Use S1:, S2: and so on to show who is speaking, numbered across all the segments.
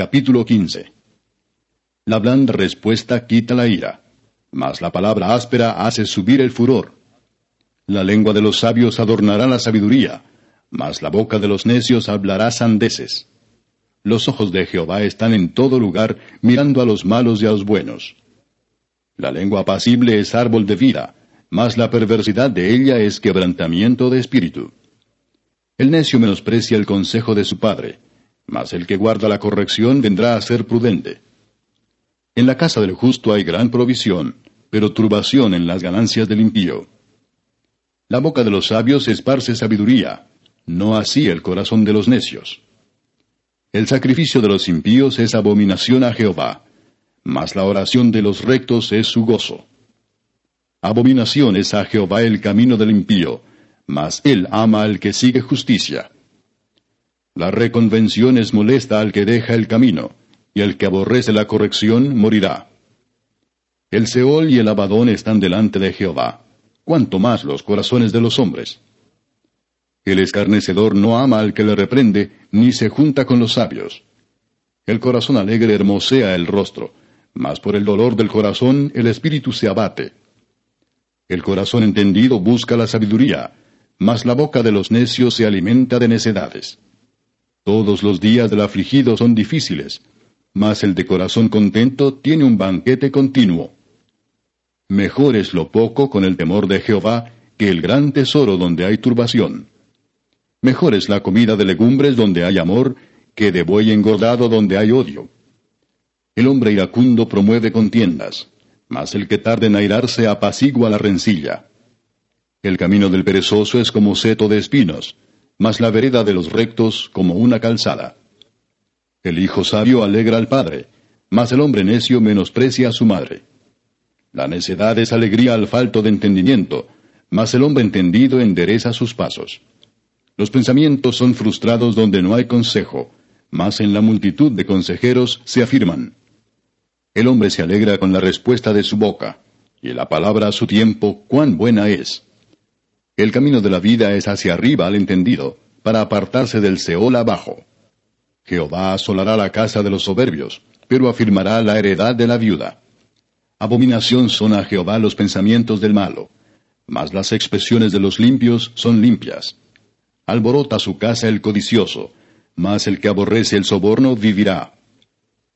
S1: Capítulo 15 La blanda respuesta quita la ira, mas la palabra áspera hace subir el furor. La lengua de los sabios adornará la sabiduría, mas la boca de los necios hablará sandeces. Los ojos de Jehová están en todo lugar, mirando a los malos y a los buenos. La lengua apacible es árbol de vida, mas la perversidad de ella es quebrantamiento de espíritu. El necio menosprecia el consejo de su padre, mas el que guarda la corrección vendrá a ser prudente. En la casa del justo hay gran provisión, pero turbación en las ganancias del impío. La boca de los sabios esparce sabiduría, no así el corazón de los necios. El sacrificio de los impíos es abominación a Jehová, mas la oración de los rectos es su gozo. Abominación es a Jehová el camino del impío, mas él ama al que sigue justicia. La reconvención es molesta al que deja el camino, y el que aborrece la corrección morirá. El Seol y el Abadón están delante de Jehová, cuanto más los corazones de los hombres. El escarnecedor no ama al que le reprende, ni se junta con los sabios. El corazón alegre hermosea el rostro, mas por el dolor del corazón el espíritu se abate. El corazón entendido busca la sabiduría, mas la boca de los necios se alimenta de necedades. Todos los días del afligido son difíciles, mas el de corazón contento tiene un banquete continuo. Mejor es lo poco con el temor de Jehová que el gran tesoro donde hay turbación. Mejor es la comida de legumbres donde hay amor que de buey engordado donde hay odio. El hombre iracundo promueve contiendas, mas el que tarde en airarse apacigua la rencilla. El camino del perezoso es como seto de espinos, mas la vereda de los rectos como una calzada. El hijo sabio alegra al padre, mas el hombre necio menosprecia a su madre. La necedad es alegría al falto de entendimiento, mas el hombre entendido endereza sus pasos. Los pensamientos son frustrados donde no hay consejo, mas en la multitud de consejeros se afirman. El hombre se alegra con la respuesta de su boca, y la palabra a su tiempo cuán buena es. El camino de la vida es hacia arriba al entendido, para apartarse del Seol abajo. Jehová asolará la casa de los soberbios, pero afirmará la heredad de la viuda. Abominación son a Jehová los pensamientos del malo, mas las expresiones de los limpios son limpias alborota su casa el codicioso, mas el que aborrece el soborno vivirá.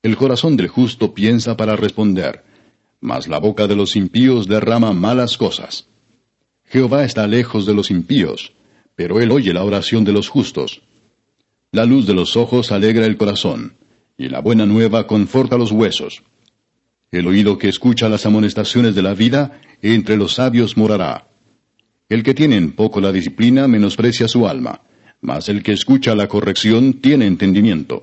S1: El corazón del justo piensa para responder, mas la boca de los impíos derrama malas cosas. Jehová está lejos de los impíos, pero él oye la oración de los justos. La luz de los ojos alegra el corazón, y la buena nueva conforta los huesos. El oído que escucha las amonestaciones de la vida, entre los sabios morará. El que tiene en poco la disciplina menosprecia su alma, mas el que escucha la corrección tiene entendimiento.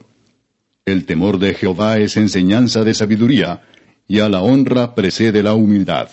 S1: El temor de Jehová es enseñanza de sabiduría, y a la honra precede la humildad.